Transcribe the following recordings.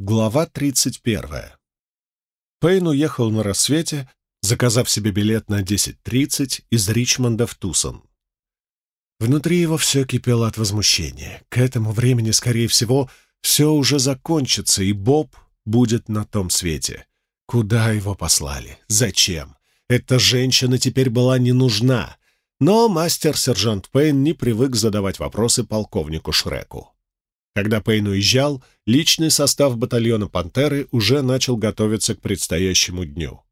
Глава 31. Пейн уехал на рассвете, заказав себе билет на 10.30 из Ричмонда в Тусон. Внутри его все кипело от возмущения. К этому времени, скорее всего, все уже закончится, и Боб будет на том свете. Куда его послали? Зачем? Эта женщина теперь была не нужна. Но мастер-сержант Пейн не привык задавать вопросы полковнику Шреку. Когда Пейн уезжал, личный состав батальона «Пантеры» уже начал готовиться к предстоящему дню.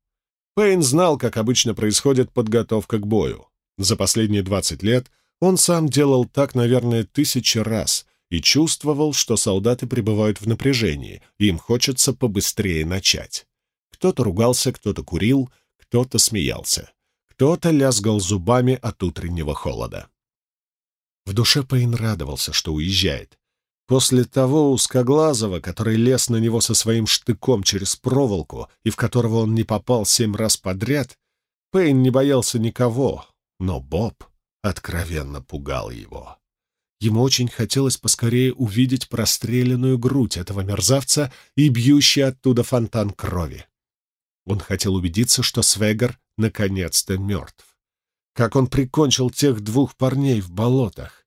Пейн знал, как обычно происходит подготовка к бою. За последние 20 лет он сам делал так, наверное, тысячи раз и чувствовал, что солдаты пребывают в напряжении, и им хочется побыстрее начать. Кто-то ругался, кто-то курил, кто-то смеялся, кто-то лязгал зубами от утреннего холода. В душе Пейн радовался, что уезжает. После того узкоглазого, который лез на него со своим штыком через проволоку и в которого он не попал семь раз подряд, Пейн не боялся никого, но Боб откровенно пугал его. Ему очень хотелось поскорее увидеть простреленную грудь этого мерзавца и бьющий оттуда фонтан крови. Он хотел убедиться, что Свегер наконец-то мертв. Как он прикончил тех двух парней в болотах.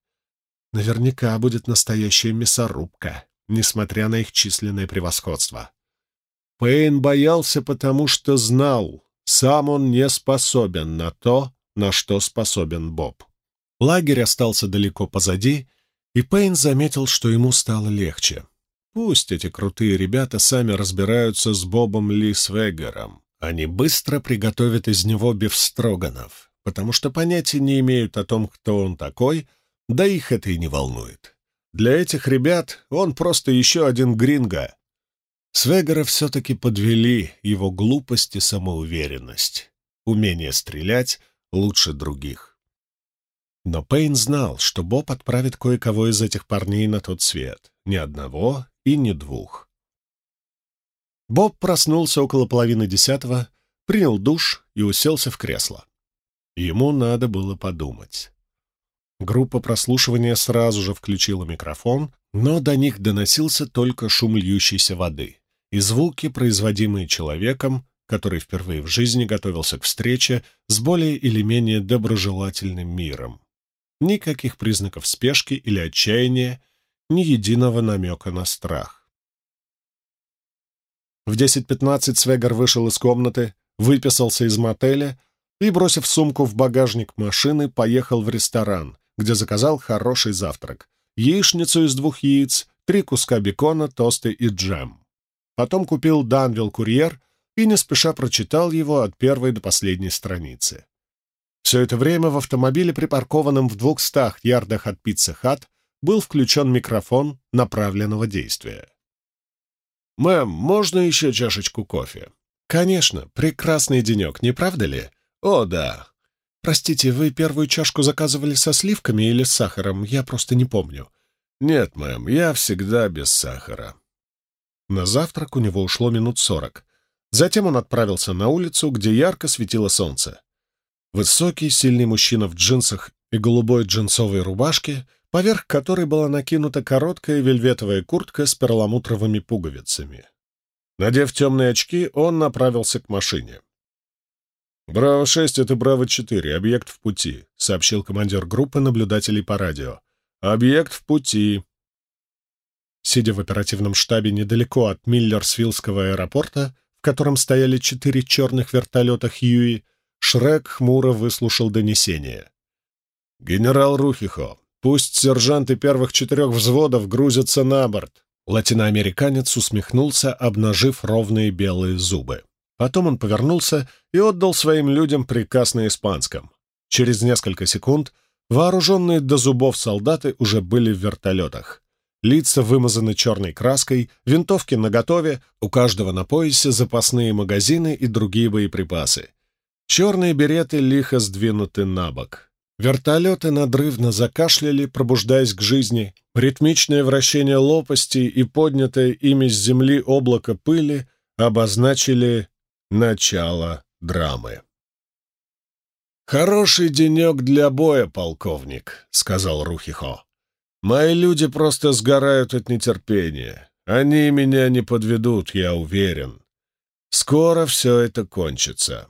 Наверняка будет настоящая мясорубка, несмотря на их численное превосходство. Пейн боялся, потому что знал, сам он не способен на то, на что способен Боб. Лагерь остался далеко позади, и Пейн заметил, что ему стало легче. Пусть эти крутые ребята сами разбираются с Бобом Ли Свегером. Они быстро приготовят из него бифстроганов, потому что понятия не имеют о том, кто он такой — да их это и не волнует. Для этих ребят он просто еще один гринго. Свегора все-таки подвели его глупость и самоуверенность. Умение стрелять лучше других. Но Пейн знал, что Боб отправит кое-кого из этих парней на тот свет. Ни одного и ни двух. Боб проснулся около половины десятого, принял душ и уселся в кресло. Ему надо было подумать. Группа прослушивания сразу же включила микрофон, но до них доносился только шум льющейся воды и звуки, производимые человеком, который впервые в жизни готовился к встрече с более или менее доброжелательным миром. Никаких признаков спешки или отчаяния, ни единого намека на страх. В 10.15 Свегар вышел из комнаты, выписался из мотеля и, бросив сумку в багажник машины, поехал в ресторан, где заказал хороший завтрак. Яичницу из двух яиц, три куска бекона, тосты и джем. Потом купил Данвилл Курьер и не спеша прочитал его от первой до последней страницы. Все это время в автомобиле, припаркованном в двухстах ярдах от пиццы хат, был включен микрофон направленного действия. «Мэм, можно еще чашечку кофе?» «Конечно, прекрасный денек, не правда ли?» «О, да. «Простите, вы первую чашку заказывали со сливками или с сахаром? Я просто не помню». «Нет, мэм, я всегда без сахара». На завтрак у него ушло минут сорок. Затем он отправился на улицу, где ярко светило солнце. Высокий, сильный мужчина в джинсах и голубой джинсовой рубашке, поверх которой была накинута короткая вельветовая куртка с перламутровыми пуговицами. Надев темные очки, он направился к машине. «Браво-6 — это Браво-4, объект в пути», — сообщил командир группы наблюдателей по радио. «Объект в пути». Сидя в оперативном штабе недалеко от Миллерсвиллского аэропорта, в котором стояли четыре черных вертолета Хьюи, Шрек хмуро выслушал донесение. «Генерал Рухихо, пусть сержанты первых четырех взводов грузятся на борт». Латиноамериканец усмехнулся, обнажив ровные белые зубы. Потом он повернулся и отдал своим людям приказ на испанском. Через несколько секунд вооруженные до зубов солдаты уже были в вертолетах. Лица вымазаны черной краской, винтовки наготове, у каждого на поясе запасные магазины и другие боеприпасы. Черные береты лихо сдвинуты на бок. Вертолеты надрывно закашляли, пробуждаясь к жизни. Ритмичное вращение лопастей и поднятое ими с земли облако пыли обозначили Начало драмы. «Хороший денек для боя, полковник», — сказал Рухихо. «Мои люди просто сгорают от нетерпения. Они меня не подведут, я уверен. Скоро все это кончится».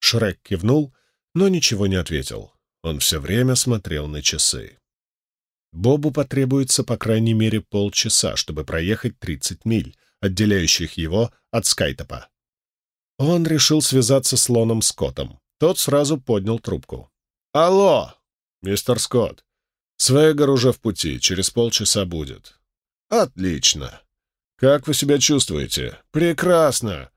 Шрек кивнул, но ничего не ответил. Он все время смотрел на часы. Бобу потребуется по крайней мере полчаса, чтобы проехать 30 миль, отделяющих его от Скайтопа. Он решил связаться с Лоном Скоттом. Тот сразу поднял трубку. «Алло, мистер Скотт, Свегар уже в пути, через полчаса будет». «Отлично. Как вы себя чувствуете?» «Прекрасно.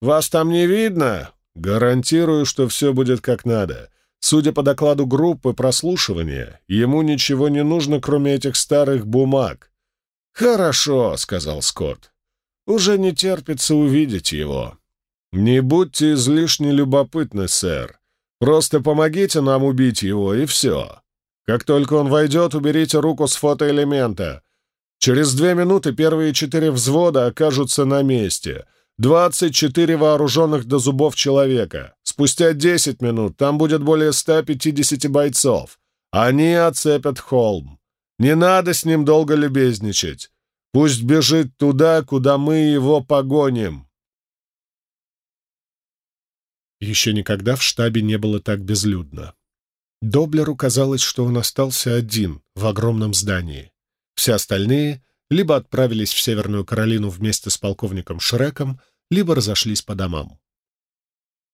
Вас там не видно?» «Гарантирую, что все будет как надо. Судя по докладу группы прослушивания, ему ничего не нужно, кроме этих старых бумаг». «Хорошо», — сказал Скотт. «Уже не терпится увидеть его». «Не будьте излишне любопытны, сэр. Просто помогите нам убить его, и все. Как только он войдет, уберите руку с фотоэлемента. Через две минуты первые четыре взвода окажутся на месте. Двадцать четыре вооруженных до зубов человека. Спустя десять минут там будет более 150 бойцов. Они оцепят холм. Не надо с ним долго любезничать. Пусть бежит туда, куда мы его погоним. Еще никогда в штабе не было так безлюдно. Доблеру казалось, что он остался один в огромном здании. Все остальные либо отправились в Северную Каролину вместе с полковником Шреком, либо разошлись по домам.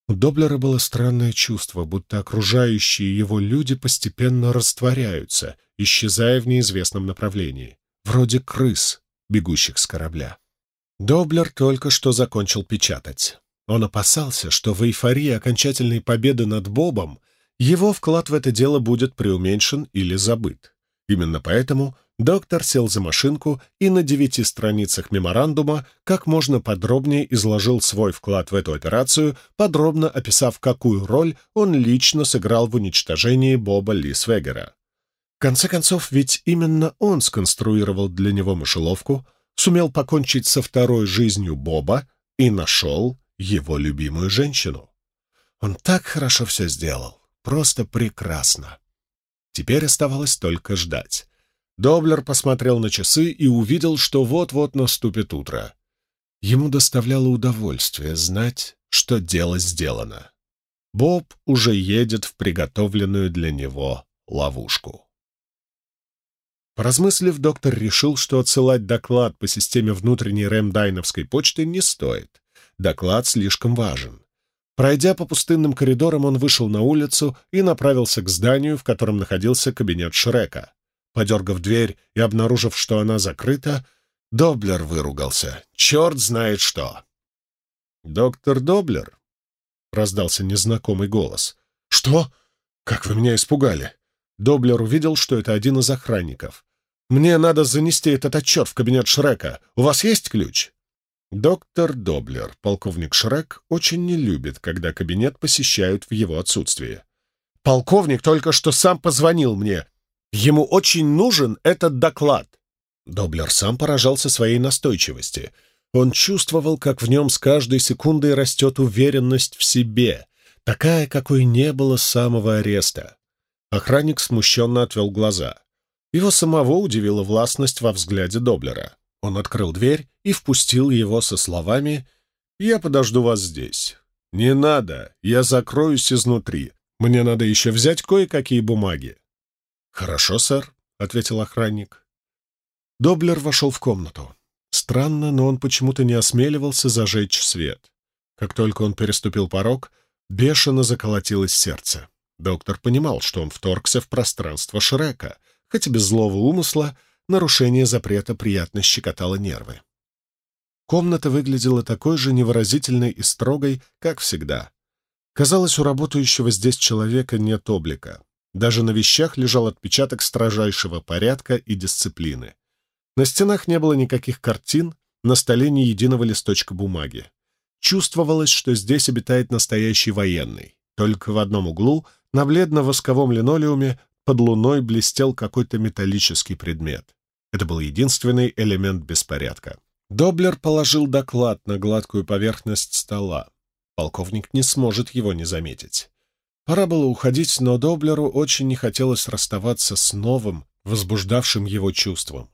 У Доблера было странное чувство, будто окружающие его люди постепенно растворяются, исчезая в неизвестном направлении, вроде крыс, бегущих с корабля. Доблер только что закончил печатать. Он опасался, что в эйфории окончательной победы над Бобом его вклад в это дело будет преуменьшен или забыт. Именно поэтому доктор сел за машинку и на девяти страницах меморандума как можно подробнее изложил свой вклад в эту операцию, подробно описав, какую роль он лично сыграл в уничтожении Боба Лисвегера. В конце концов, ведь именно он сконструировал для него мышеловку, сумел покончить со второй жизнью Боба и нашел его любимую женщину. Он так хорошо все сделал, просто прекрасно. Теперь оставалось только ждать. Доблер посмотрел на часы и увидел, что вот-вот наступит утро. Ему доставляло удовольствие знать, что дело сделано. Боб уже едет в приготовленную для него ловушку. Поразмыслив, доктор решил, что отсылать доклад по системе внутренней рэм-дайновской почты не стоит. Доклад слишком важен. Пройдя по пустынным коридорам, он вышел на улицу и направился к зданию, в котором находился кабинет Шрека. Подергав дверь и обнаружив, что она закрыта, Доблер выругался. «Черт знает что!» «Доктор Доблер?» — раздался незнакомый голос. «Что? Как вы меня испугали!» Доблер увидел, что это один из охранников. «Мне надо занести этот отчет в кабинет Шрека. У вас есть ключ?» Доктор Доблер, полковник Шрек, очень не любит, когда кабинет посещают в его отсутствие. «Полковник только что сам позвонил мне. Ему очень нужен этот доклад». Доблер сам поражался своей настойчивости. Он чувствовал, как в нем с каждой секундой растет уверенность в себе, такая, какой не было с самого ареста. Охранник смущенно отвел глаза. Его самого удивила властность во взгляде Доблера. Он открыл дверь и впустил его со словами «Я подожду вас здесь». «Не надо, я закроюсь изнутри. Мне надо еще взять кое-какие бумаги». «Хорошо, сэр», — ответил охранник. Доблер вошел в комнату. Странно, но он почему-то не осмеливался зажечь свет. Как только он переступил порог, бешено заколотилось сердце. Доктор понимал, что он вторгся в пространство Шрека, хоть и без злого умысла, нарушение запрета приятно щекотало нервы. Комната выглядела такой же невыразительной и строгой, как всегда. Казалось, у работающего здесь человека нет облика. Даже на вещах лежал отпечаток строжайшего порядка и дисциплины. На стенах не было никаких картин, на столе ни единого листочка бумаги. Чувствовалось, что здесь обитает настоящий военный. Только в одном углу, на бледно-восковом линолеуме, под луной блестел какой-то металлический предмет. Это был единственный элемент беспорядка. Доблер положил доклад на гладкую поверхность стола. Полковник не сможет его не заметить. Пора было уходить, но Доблеру очень не хотелось расставаться с новым, возбуждавшим его чувством.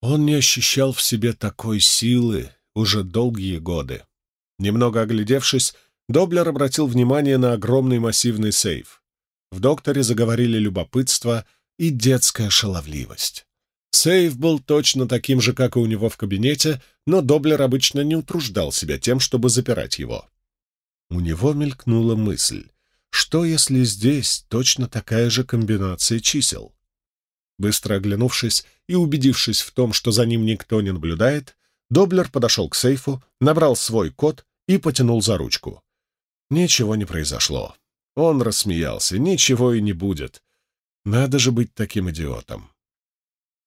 Он не ощущал в себе такой силы уже долгие годы. Немного оглядевшись, Доблер обратил внимание на огромный массивный сейф. В докторе заговорили любопытство и детская шаловливость. Сейф был точно таким же, как и у него в кабинете, но Доблер обычно не утруждал себя тем, чтобы запирать его. У него мелькнула мысль, что если здесь точно такая же комбинация чисел? Быстро оглянувшись и убедившись в том, что за ним никто не наблюдает, Доблер подошел к сейфу, набрал свой код и потянул за ручку. Ничего не произошло. Он рассмеялся. Ничего и не будет. Надо же быть таким идиотом.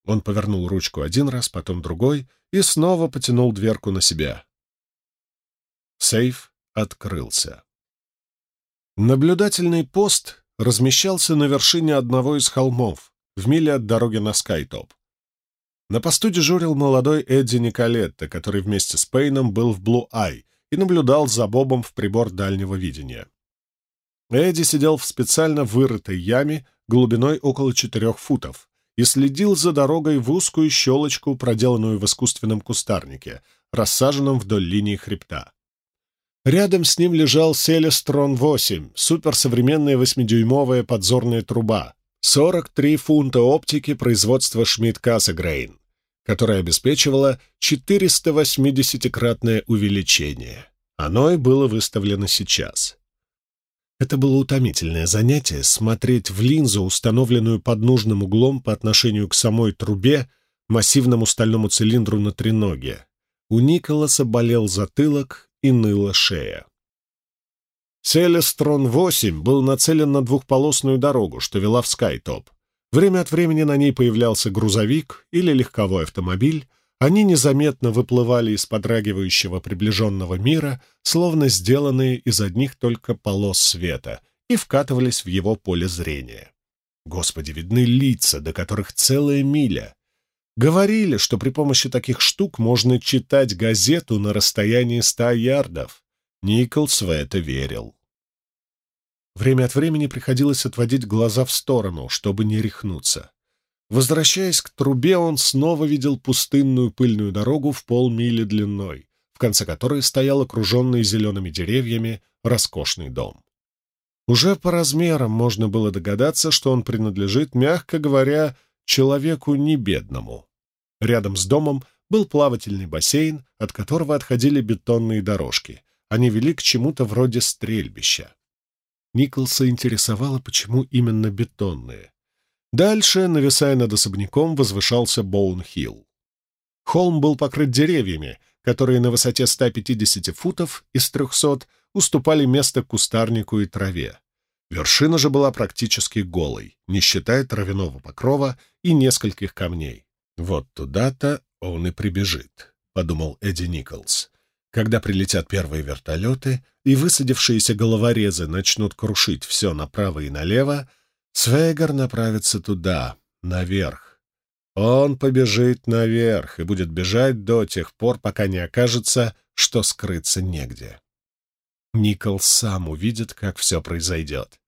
Он повернул ручку один раз, потом другой, и снова потянул дверку на себя. Сейф открылся. Наблюдательный пост размещался на вершине одного из холмов, в миле от дороги на Скайтоп. На посту дежурил молодой Эдди Николетто, который вместе с Пейном был в Блу-Ай и наблюдал за Бобом в прибор дальнего видения. Эдди сидел в специально вырытой яме глубиной около четырех футов, и следил за дорогой в узкую щелочку, проделанную в искусственном кустарнике, рассаженном вдоль линии хребта. Рядом с ним лежал Селестрон-8, суперсовременная восьмидюймовая подзорная труба, 43 фунта оптики производства Шмидт-Кассегрейн, которая обеспечивала 480-кратное увеличение. Оно и было выставлено сейчас. Это было утомительное занятие — смотреть в линзу, установленную под нужным углом по отношению к самой трубе, массивному стальному цилиндру на треноге. У Николаса болел затылок и ныла шея. Селестрон-8 был нацелен на двухполосную дорогу, что вела в Скайтоп. Время от времени на ней появлялся грузовик или легковой автомобиль, они незаметно выплывали из подрагивающего приближенного мира, словно сделанные из одних только полос света, и вкатывались в его поле зрения. Господи, видны лица, до которых целая миля. Говорили, что при помощи таких штук можно читать газету на расстоянии ста ярдов. Николс в это верил. Время от времени приходилось отводить глаза в сторону, чтобы не рехнуться. Возвращаясь к трубе, он снова видел пустынную пыльную дорогу в полмили длиной, в конце которой стоял окруженный зелеными деревьями роскошный дом. Уже по размерам можно было догадаться, что он принадлежит, мягко говоря, человеку не бедному. Рядом с домом был плавательный бассейн, от которого отходили бетонные дорожки. Они вели к чему-то вроде стрельбища. Николса интересовало, почему именно бетонные. Дальше, нависая над особняком, возвышался Боун-Хилл. Холм был покрыт деревьями, которые на высоте 150 футов из 300 уступали место кустарнику и траве. Вершина же была практически голой, не считая травяного покрова и нескольких камней. «Вот туда-то он и прибежит», — подумал Эдди Николс. «Когда прилетят первые вертолеты и высадившиеся головорезы начнут крушить все направо и налево, Свейгар направится туда, наверх. Он побежит наверх и будет бежать до тех пор, пока не окажется, что скрыться негде. Никол сам увидит, как все произойдет.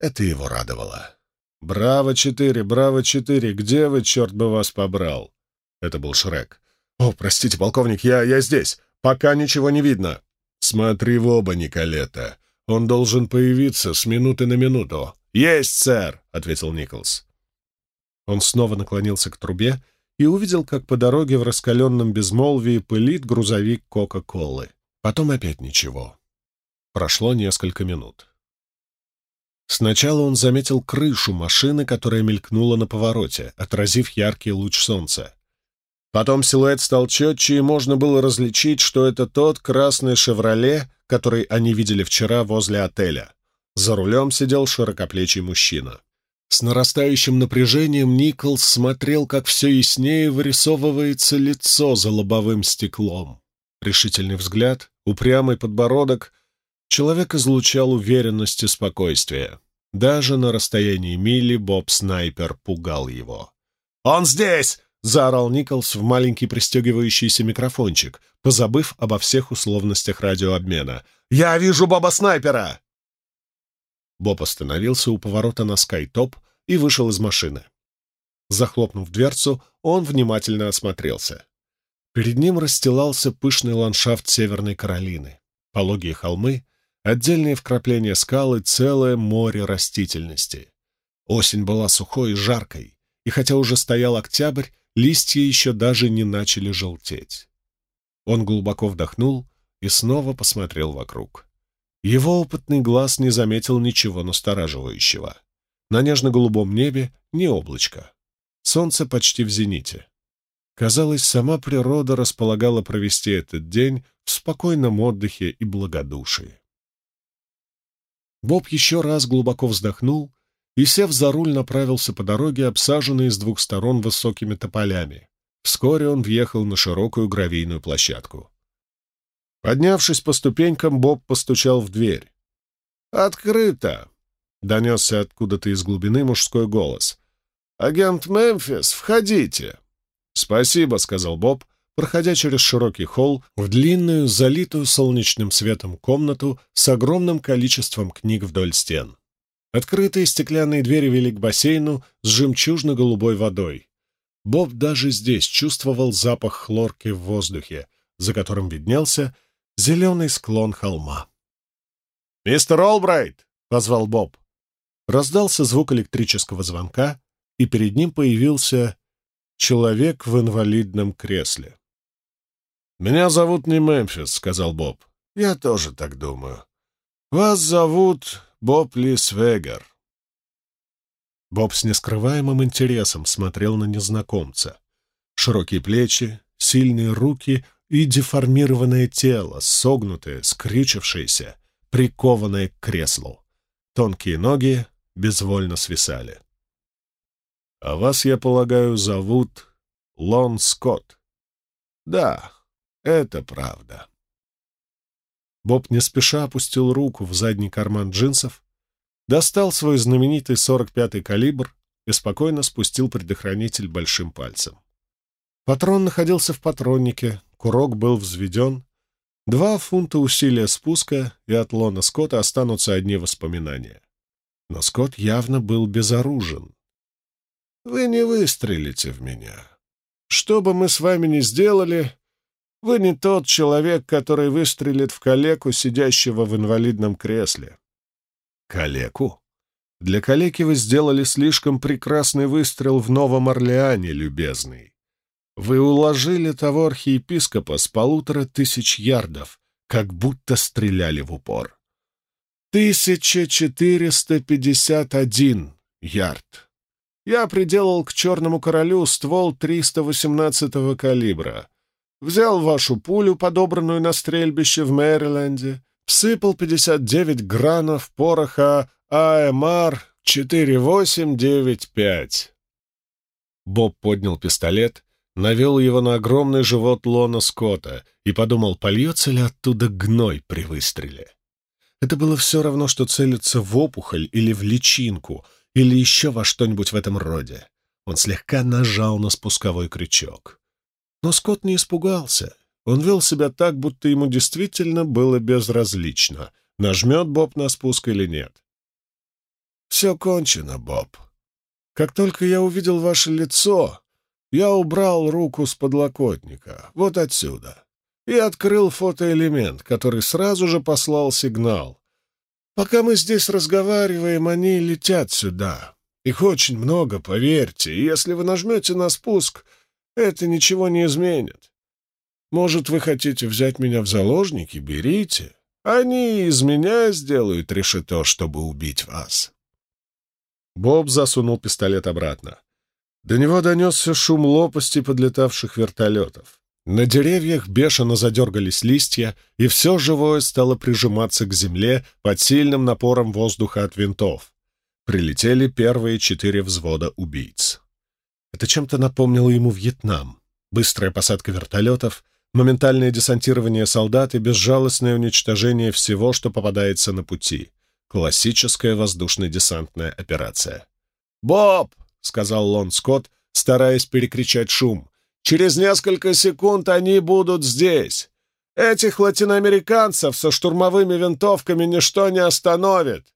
Это его радовало. «Браво-4! Браво-4! Где вы, черт бы вас побрал?» Это был Шрек. «О, простите, полковник, я, я здесь. Пока ничего не видно». «Смотри в оба, Николета. Он должен появиться с минуты на минуту. «Есть, сэр!» — ответил Николс. Он снова наклонился к трубе и увидел, как по дороге в раскаленном безмолвии пылит грузовик Кока-Колы. Потом опять ничего. Прошло несколько минут. Сначала он заметил крышу машины, которая мелькнула на повороте, отразив яркий луч солнца. Потом силуэт стал четче, и можно было различить, что это тот красный «Шевроле», который они видели вчера возле отеля. За рулем сидел широкоплечий мужчина. С нарастающим напряжением Николс смотрел, как все яснее вырисовывается лицо за лобовым стеклом. Решительный взгляд, упрямый подбородок. Человек излучал уверенность и спокойствие. Даже на расстоянии мили Боб-снайпер пугал его. «Он здесь!» — заорал Николс в маленький пристегивающийся микрофончик, позабыв обо всех условностях радиообмена. «Я вижу Боба-снайпера!» Боб остановился у поворота на Скайтоп и вышел из машины. Захлопнув дверцу, он внимательно осмотрелся. Перед ним расстилался пышный ландшафт Северной Каролины. Пологие холмы, отдельные вкрапления скалы, целое море растительности. Осень была сухой и жаркой, и хотя уже стоял октябрь, листья еще даже не начали желтеть. Он глубоко вдохнул и снова посмотрел вокруг. Его опытный глаз не заметил ничего настораживающего. На нежно-голубом небе ни облачко. Солнце почти в зените. Казалось, сама природа располагала провести этот день в спокойном отдыхе и благодушии. Боб еще раз глубоко вздохнул и, сев за руль, направился по дороге, обсаженной с двух сторон высокими тополями. Вскоре он въехал на широкую гравийную площадку. Поднявшись по ступенькам, Боб постучал в дверь. «Открыто!» — донесся откуда-то из глубины мужской голос. «Агент Мемфис, входите!» «Спасибо», — сказал Боб, проходя через широкий холл в длинную, залитую солнечным светом комнату с огромным количеством книг вдоль стен. Открытые стеклянные двери вели к бассейну с жемчужно-голубой водой. Боб даже здесь чувствовал запах хлорки в воздухе, за которым виднелся зеленый склон холма. «Мистер Олбрайт!» — позвал Боб. Раздался звук электрического звонка, и перед ним появился человек в инвалидном кресле. «Меня зовут не Мемфис», — сказал Боб. «Я тоже так думаю. Вас зовут Боб Лисвегер». Боб с нескрываемым интересом смотрел на незнакомца. Широкие плечи, сильные руки и деформированное тело, согнутое, скрючившееся, прикованное к креслу. Тонкие ноги безвольно свисали. А вас, я полагаю, зовут Лон Скотт. Да, это правда. Боб не спеша опустил руку в задний карман джинсов, достал свой знаменитый 45-й калибр и спокойно спустил предохранитель большим пальцем. Патрон находился в патроннике, курок был взведен. Два фунта усилия спуска, и от Лона Скотта останутся одни воспоминания. Но Скотт явно был безоружен. Вы не выстрелите в меня. Что бы мы с вами ни сделали, вы не тот человек, который выстрелит в калеку, сидящего в инвалидном кресле. Калеку? Для калеки вы сделали слишком прекрасный выстрел в Новом Орлеане, любезный. Вы уложили того архиепископа с полутора тысяч ярдов, как будто стреляли в упор. Тысяча четыреста пятьдесят один ярд я приделал к черному королю ствол 318-го калибра. Взял вашу пулю, подобранную на стрельбище в Мэриленде, всыпал 59 гранов пороха АМР 4895. Боб поднял пистолет, навел его на огромный живот Лона Скотта и подумал, польется ли оттуда гной при выстреле. Это было все равно, что целиться в опухоль или в личинку — или еще во что-нибудь в этом роде. Он слегка нажал на спусковой крючок. Но Скотт не испугался. Он вел себя так, будто ему действительно было безразлично, нажмет Боб на спуск или нет. «Все кончено, Боб. Как только я увидел ваше лицо, я убрал руку с подлокотника, вот отсюда, и открыл фотоэлемент, который сразу же послал сигнал. Пока мы здесь разговариваем, они летят сюда. Их очень много, поверьте, и если вы нажмете на спуск, это ничего не изменит. Может, вы хотите взять меня в заложники? Берите. Они из меня сделают решето, чтобы убить вас. Боб засунул пистолет обратно. До него донесся шум лопасти подлетавших вертолетов. На деревьях бешено задергались листья, и все живое стало прижиматься к земле под сильным напором воздуха от винтов. Прилетели первые четыре взвода убийц. Это чем-то напомнило ему Вьетнам. Быстрая посадка вертолетов, моментальное десантирование солдат и безжалостное уничтожение всего, что попадается на пути. Классическая воздушно-десантная операция. «Боб!» — сказал Лон Скотт, стараясь перекричать шум. Через несколько секунд они будут здесь. Этих латиноамериканцев со штурмовыми винтовками ничто не остановит.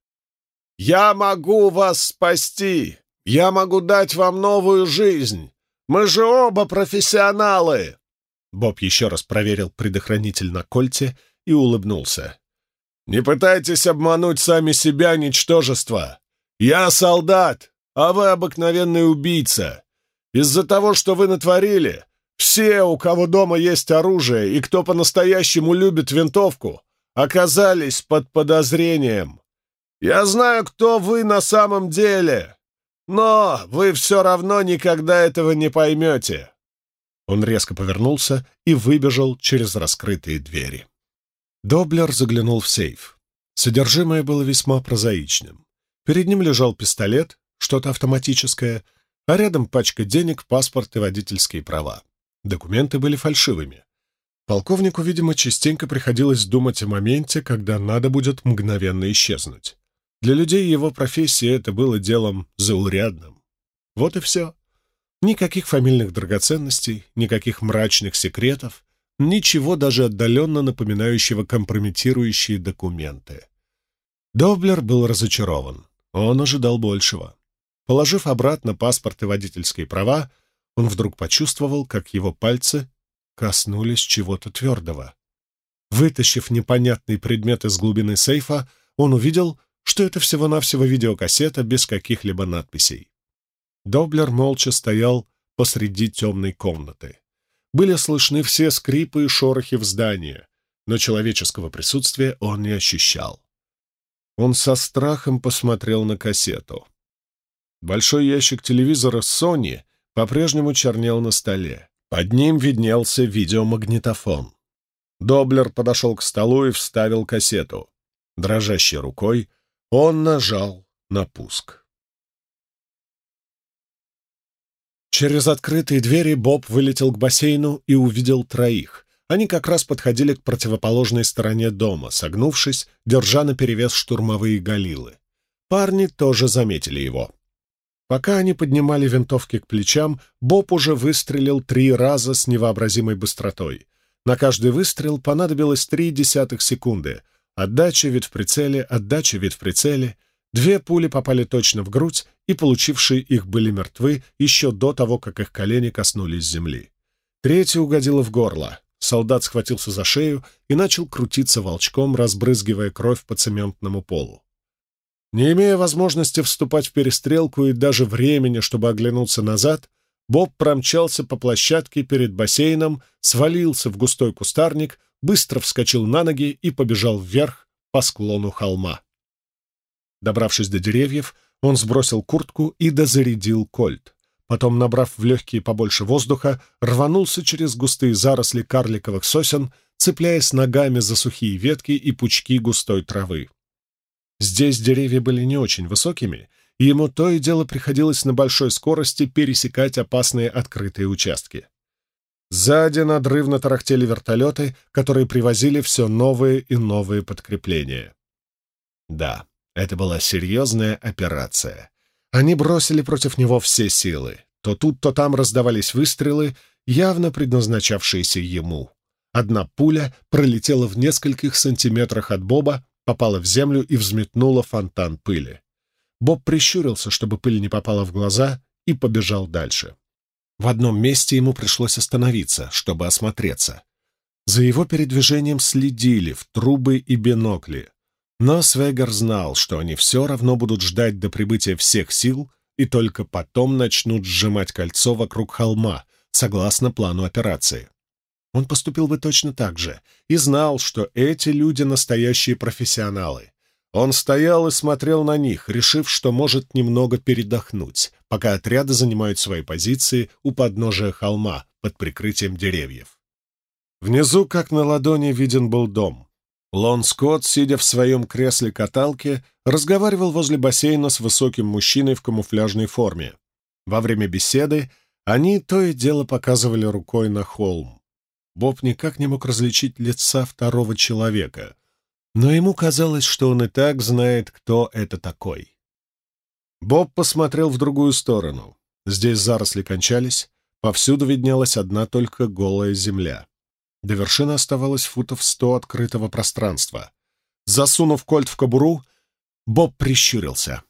Я могу вас спасти. Я могу дать вам новую жизнь! Мы же оба профессионалы!» Боб еще раз проверил предохранитель на кольте и улыбнулся. «Не пытайтесь обмануть сами себя, ничтожество! Я солдат, а вы обыкновенный убийца! Из-за того, что вы натворили, все, у кого дома есть оружие и кто по-настоящему любит винтовку, оказались под подозрением. Я знаю, кто вы на самом деле, но вы все равно никогда этого не поймете». Он резко повернулся и выбежал через раскрытые двери. Доблер заглянул в сейф. Содержимое было весьма прозаичным. Перед ним лежал пистолет, что-то автоматическое, а рядом пачка денег, паспорт и водительские права. Документы были фальшивыми. Полковнику, видимо, частенько приходилось думать о моменте, когда надо будет мгновенно исчезнуть. Для людей его профессии это было делом заурядным. Вот и все. Никаких фамильных драгоценностей, никаких мрачных секретов, ничего даже отдаленно напоминающего компрометирующие документы. Доблер был разочарован. Он ожидал большего. Положив обратно паспорт и водительские права, он вдруг почувствовал, как его пальцы коснулись чего-то твердого. Вытащив непонятный предмет из глубины сейфа, он увидел, что это всего-навсего видеокассета без каких-либо надписей. Доблер молча стоял посреди темной комнаты. Были слышны все скрипы и шорохи в здании, но человеческого присутствия он не ощущал. Он со страхом посмотрел на кассету. Большой ящик телевизора Sony по-прежнему чернел на столе. Под ним виднелся видеомагнитофон. Доблер подошел к столу и вставил кассету. Дрожащей рукой он нажал на пуск. Через открытые двери Боб вылетел к бассейну и увидел троих. Они как раз подходили к противоположной стороне дома, согнувшись, держа наперевес штурмовые галилы. Парни тоже заметили его. Пока они поднимали винтовки к плечам, Боб уже выстрелил три раза с невообразимой быстротой. На каждый выстрел понадобилось три десятых секунды. Отдача, вид в прицеле, отдача, вид в прицеле. Две пули попали точно в грудь, и получившие их были мертвы еще до того, как их колени коснулись земли. Третья угодила в горло. Солдат схватился за шею и начал крутиться волчком, разбрызгивая кровь по цементному полу. Не имея возможности вступать в перестрелку и даже времени, чтобы оглянуться назад, Боб промчался по площадке перед бассейном, свалился в густой кустарник, быстро вскочил на ноги и побежал вверх по склону холма. Добравшись до деревьев, он сбросил куртку и дозарядил кольт. Потом, набрав в легкие побольше воздуха, рванулся через густые заросли карликовых сосен, цепляясь ногами за сухие ветки и пучки густой травы. Здесь деревья были не очень высокими, и ему то и дело приходилось на большой скорости пересекать опасные открытые участки. Сзади надрывно тарахтели вертолеты, которые привозили все новые и новые подкрепления. Да, это была серьезная операция. Они бросили против него все силы. То тут, то там раздавались выстрелы, явно предназначавшиеся ему. Одна пуля пролетела в нескольких сантиметрах от Боба, попала в землю и взметнула фонтан пыли. Боб прищурился, чтобы пыль не попала в глаза, и побежал дальше. В одном месте ему пришлось остановиться, чтобы осмотреться. За его передвижением следили в трубы и бинокли. Но Свегер знал, что они все равно будут ждать до прибытия всех сил и только потом начнут сжимать кольцо вокруг холма, согласно плану операции. Он поступил бы точно так же и знал, что эти люди — настоящие профессионалы. Он стоял и смотрел на них, решив, что может немного передохнуть, пока отряды занимают свои позиции у подножия холма под прикрытием деревьев. Внизу, как на ладони, виден был дом. Лон Скотт, сидя в своем кресле-каталке, разговаривал возле бассейна с высоким мужчиной в камуфляжной форме. Во время беседы они то и дело показывали рукой на холм. Боб никак не мог различить лица второго человека, но ему казалось, что он и так знает, кто это такой. Боб посмотрел в другую сторону. Здесь заросли кончались, повсюду виднелась одна только голая земля. До вершины оставалось футов сто открытого пространства. Засунув кольт в кобуру, Боб прищурился.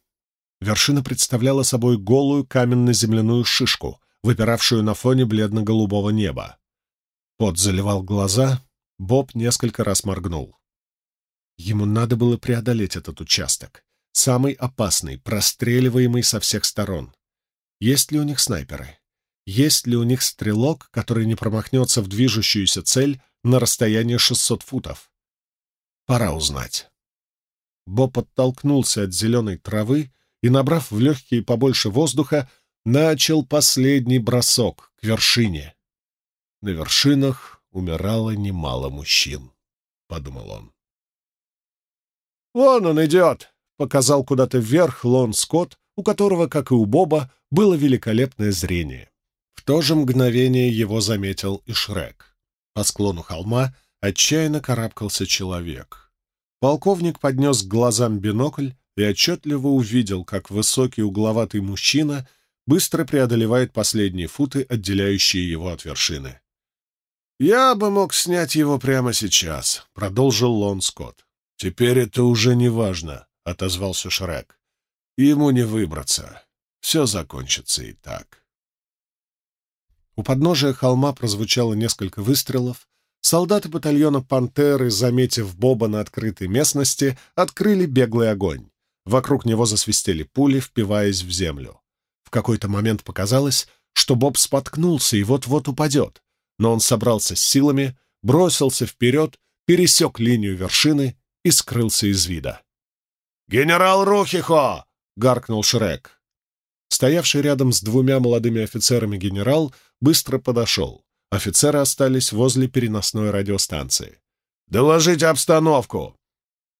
Вершина представляла собой голую каменно-земляную шишку, выпиравшую на фоне бледно-голубого неба. Пот заливал глаза, Боб несколько раз моргнул. Ему надо было преодолеть этот участок, самый опасный, простреливаемый со всех сторон. Есть ли у них снайперы? Есть ли у них стрелок, который не промахнется в движущуюся цель на расстоянии 600 футов? Пора узнать. Боб оттолкнулся от зеленой травы и, набрав в легкие побольше воздуха, начал последний бросок к вершине. На вершинах умирало немало мужчин, — подумал он. «Вон он идет!» — показал куда-то вверх Лон Скотт, у которого, как и у Боба, было великолепное зрение. В то же мгновение его заметил и Шрек. По склону холма отчаянно карабкался человек. Полковник поднес к глазам бинокль и отчетливо увидел, как высокий угловатый мужчина быстро преодолевает последние футы, отделяющие его от вершины. «Я бы мог снять его прямо сейчас», — продолжил Лон Скотт. «Теперь это уже не важно», — отозвался Шрек. «Ему не выбраться. Все закончится и так». У подножия холма прозвучало несколько выстрелов, Солдаты батальона «Пантеры», заметив Боба на открытой местности, открыли беглый огонь. Вокруг него засвистели пули, впиваясь в землю. В какой-то момент показалось, что Боб споткнулся и вот-вот упадет, но он собрался с силами, бросился вперед, пересек линию вершины и скрылся из вида. «Генерал Рухихо!» — гаркнул Шрек. Стоявший рядом с двумя молодыми офицерами генерал быстро подошел. Офицеры остались возле переносной радиостанции. «Доложите обстановку!»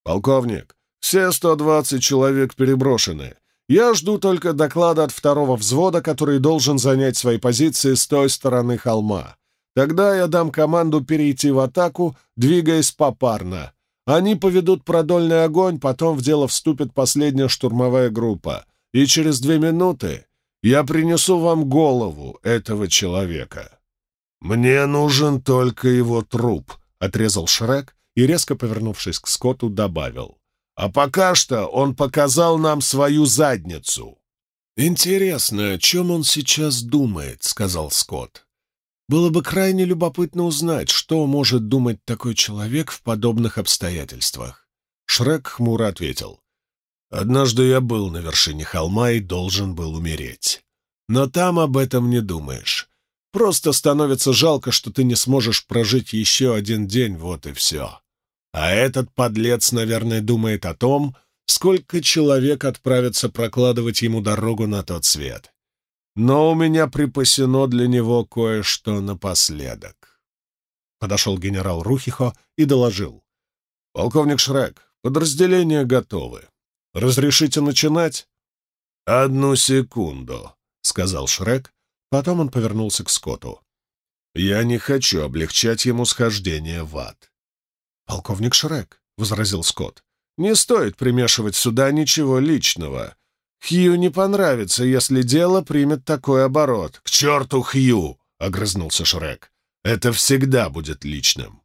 «Полковник, все 120 человек переброшены. Я жду только доклада от второго взвода, который должен занять свои позиции с той стороны холма. Тогда я дам команду перейти в атаку, двигаясь попарно. Они поведут продольный огонь, потом в дело вступит последняя штурмовая группа. И через две минуты я принесу вам голову этого человека». «Мне нужен только его труп», — отрезал Шрек и, резко повернувшись к Скотту, добавил. «А пока что он показал нам свою задницу». «Интересно, о чем он сейчас думает», — сказал Скотт. «Было бы крайне любопытно узнать, что может думать такой человек в подобных обстоятельствах». Шрек хмуро ответил. «Однажды я был на вершине холма и должен был умереть. Но там об этом не думаешь. Просто становится жалко, что ты не сможешь прожить еще один день, вот и все. А этот подлец, наверное, думает о том, сколько человек отправится прокладывать ему дорогу на тот свет. Но у меня припасено для него кое-что напоследок. Подошел генерал Рухихо и доложил. «Полковник Шрек, подразделения готовы. Разрешите начинать?» «Одну секунду», — сказал Шрек, Потом он повернулся к Скотту. «Я не хочу облегчать ему схождение в ад». «Полковник Шрек», — возразил Скотт, — «не стоит примешивать сюда ничего личного. Хью не понравится, если дело примет такой оборот». «К черту Хью!» — огрызнулся Шрек. «Это всегда будет личным».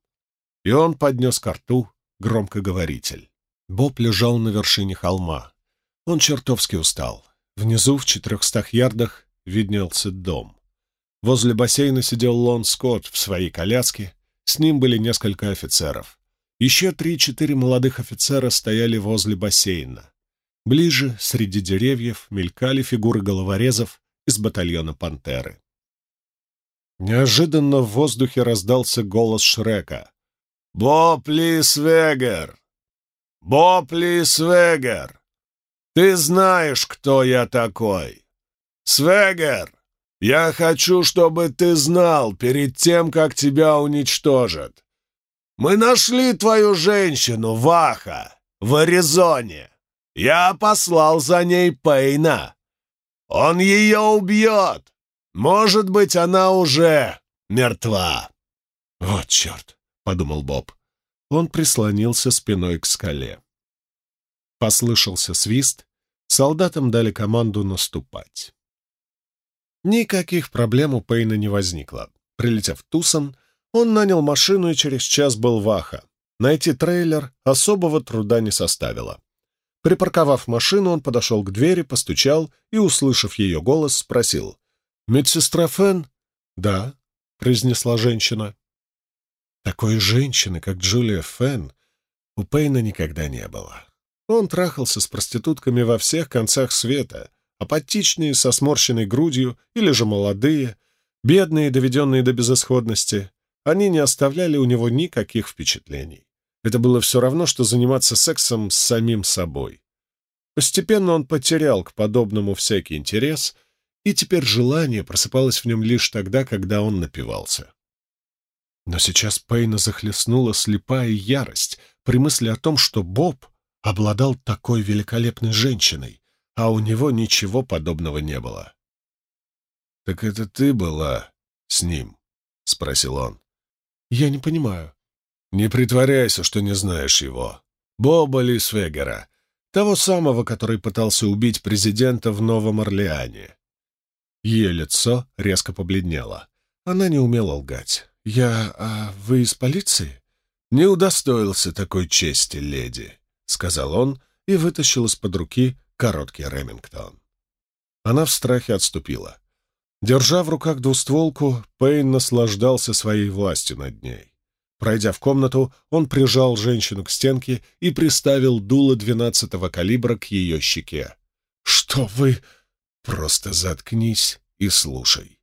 И он поднес ко рту громкоговоритель. Боб лежал на вершине холма. Он чертовски устал. Внизу, в четырехстах ярдах, виднелся дом. Возле бассейна сидел Лон Скотт в своей коляске, с ним были несколько офицеров. Еще три-четыре молодых офицера стояли возле бассейна. Ближе, среди деревьев, мелькали фигуры головорезов из батальона «Пантеры». Неожиданно в воздухе раздался голос Шрека. «Бопли Свегер! Бопли Свегер! Ты знаешь, кто я такой!» «Свегер, я хочу, чтобы ты знал перед тем, как тебя уничтожат. Мы нашли твою женщину, Ваха, в Аризоне. Я послал за ней Пейна. Он ее убьет. Может быть, она уже мертва». «Вот черт!» — подумал Боб. Он прислонился спиной к скале. Послышался свист, солдатам дали команду наступать. Никаких проблем у Пейна не возникло. Прилетев в Тусон, он нанял машину и через час был в Аха. Найти трейлер особого труда не составило. Припарковав машину, он подошел к двери, постучал и, услышав ее голос, спросил. «Медсестра Фен?» «Да», — произнесла женщина. Такой женщины, как Джулия Фен, у Пейна никогда не было. Он трахался с проститутками во всех концах света, апатичные, со сморщенной грудью, или же молодые, бедные, доведенные до безысходности. Они не оставляли у него никаких впечатлений. Это было все равно, что заниматься сексом с самим собой. Постепенно он потерял к подобному всякий интерес, и теперь желание просыпалось в нем лишь тогда, когда он напивался. Но сейчас Пейна захлестнула слепая ярость при мысли о том, что Боб обладал такой великолепной женщиной, а у него ничего подобного не было. «Так это ты была с ним?» — спросил он. «Я не понимаю». «Не притворяйся, что не знаешь его. Боба Лисвегера, того самого, который пытался убить президента в Новом Орлеане». Ее лицо резко побледнело. Она не умела лгать. «Я... А вы из полиции?» «Не удостоился такой чести, леди», — сказал он и вытащил из-под руки короткий Ремингтон. Она в страхе отступила. Держа в руках двустволку, Пейн наслаждался своей властью над ней. Пройдя в комнату, он прижал женщину к стенке и приставил дуло двенадцатого калибра к ее щеке. «Что вы...» «Просто заткнись и слушай.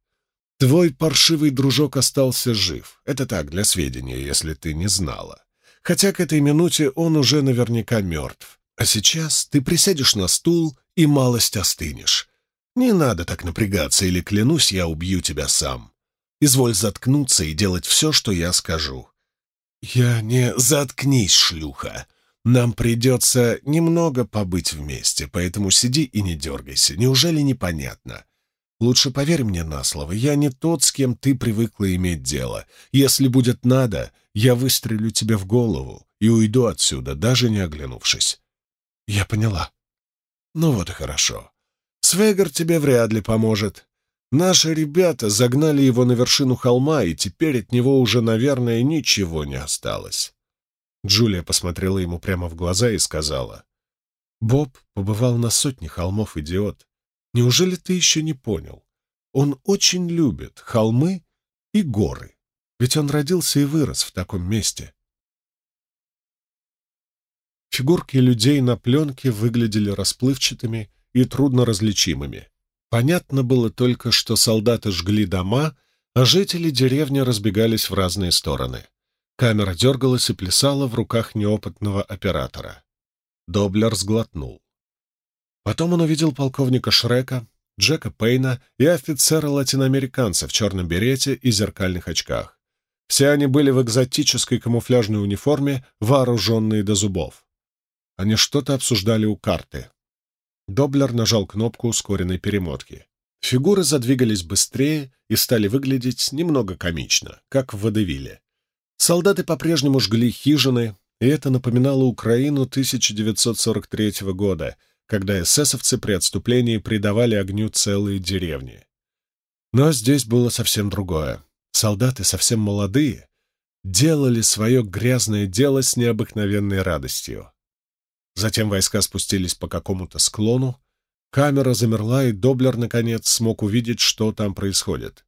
Твой паршивый дружок остался жив. Это так, для сведения, если ты не знала. Хотя к этой минуте он уже наверняка мертв. А сейчас ты присядешь на стул и малость остынешь. Не надо так напрягаться, или, клянусь, я убью тебя сам. Изволь заткнуться и делать все, что я скажу. Я не... Заткнись, шлюха. Нам придется немного побыть вместе, поэтому сиди и не дергайся. Неужели непонятно? Лучше поверь мне на слово, я не тот, с кем ты привыкла иметь дело. Если будет надо, я выстрелю тебе в голову и уйду отсюда, даже не оглянувшись. Я поняла. Ну вот и хорошо. Свегар тебе вряд ли поможет. Наши ребята загнали его на вершину холма, и теперь от него уже, наверное, ничего не осталось. Джулия посмотрела ему прямо в глаза и сказала. «Боб побывал на сотне холмов, идиот. Неужели ты еще не понял? Он очень любит холмы и горы, ведь он родился и вырос в таком месте. Фигурки людей на пленке выглядели расплывчатыми и трудно различимыми. Понятно было только, что солдаты жгли дома, а жители деревни разбегались в разные стороны. Камера дергалась и плясала в руках неопытного оператора. Доблер сглотнул. Потом он увидел полковника Шрека, Джека Пейна и офицера-латиноамериканца в черном берете и зеркальных очках. Все они были в экзотической камуфляжной униформе, вооруженные до зубов. Они что-то обсуждали у карты. Доблер нажал кнопку ускоренной перемотки. Фигуры задвигались быстрее и стали выглядеть немного комично, как в водевиле. Солдаты по-прежнему жгли хижины, и это напоминало Украину 1943 года, когда эсэсовцы при отступлении придавали огню целые деревни. Но здесь было совсем другое. Солдаты, совсем молодые, делали свое грязное дело с необыкновенной радостью. Затем войска спустились по какому-то склону. Камера замерла, и Доблер, наконец, смог увидеть, что там происходит.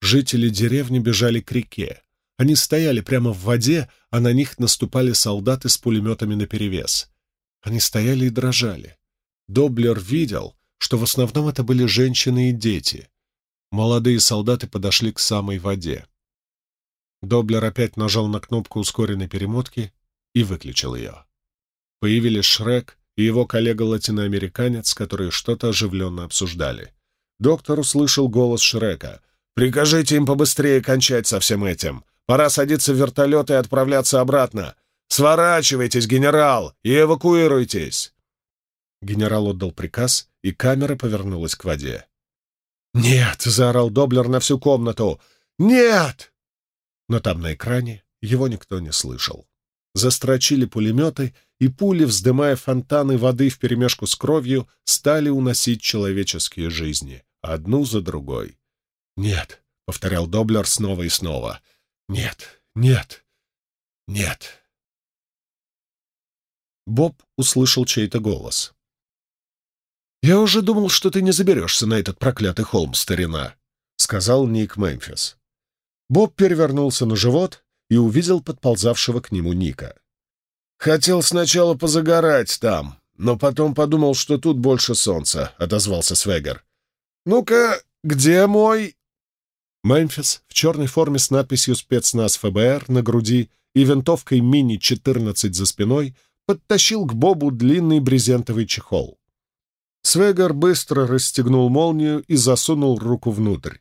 Жители деревни бежали к реке. Они стояли прямо в воде, а на них наступали солдаты с пулеметами наперевес. Они стояли и дрожали. Доблер видел, что в основном это были женщины и дети. Молодые солдаты подошли к самой воде. Доблер опять нажал на кнопку ускоренной перемотки и выключил ее. Появились Шрек и его коллега-латиноамериканец, которые что-то оживленно обсуждали. Доктор услышал голос Шрека. «Прикажите им побыстрее кончать со всем этим. Пора садиться в вертолет и отправляться обратно. Сворачивайтесь, генерал, и эвакуируйтесь!» Генерал отдал приказ, и камера повернулась к воде. «Нет!» — заорал Доблер на всю комнату. «Нет!» Но там на экране его никто не слышал. Застрочили пулеметы, и пули, вздымая фонтаны воды вперемешку с кровью, стали уносить человеческие жизни, одну за другой. «Нет», — повторял Доблер снова и снова, — «нет, нет, нет». Боб услышал чей-то голос. «Я уже думал, что ты не заберешься на этот проклятый холм, старина», — сказал Ник Мемфис. Боб перевернулся на живот и увидел подползавшего к нему Ника. «Хотел сначала позагорать там, но потом подумал, что тут больше солнца», — отозвался Свегер. «Ну-ка, где мой...» Мемфис в черной форме с надписью «Спецназ ФБР» на груди и винтовкой Мини-14 за спиной подтащил к Бобу длинный брезентовый чехол. Свегер быстро расстегнул молнию и засунул руку внутрь.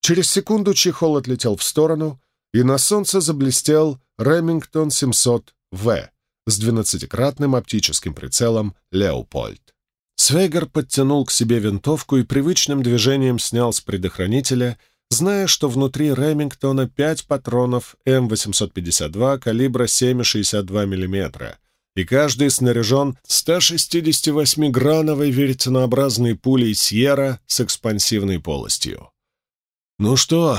Через секунду чехол отлетел в сторону, и на солнце заблестел Ремингтон 700В с двенадцатикратным оптическим прицелом «Леопольд». Свегер подтянул к себе винтовку и привычным движением снял с предохранителя, зная, что внутри Ремингтона пять патронов М852 калибра 7,62 мм, и каждый снаряжен 168-грановой веретенообразной пулей Сьерра с экспансивной полостью. «Ну что,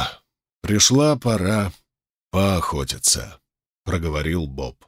пришла пора поохотиться», — проговорил Боб.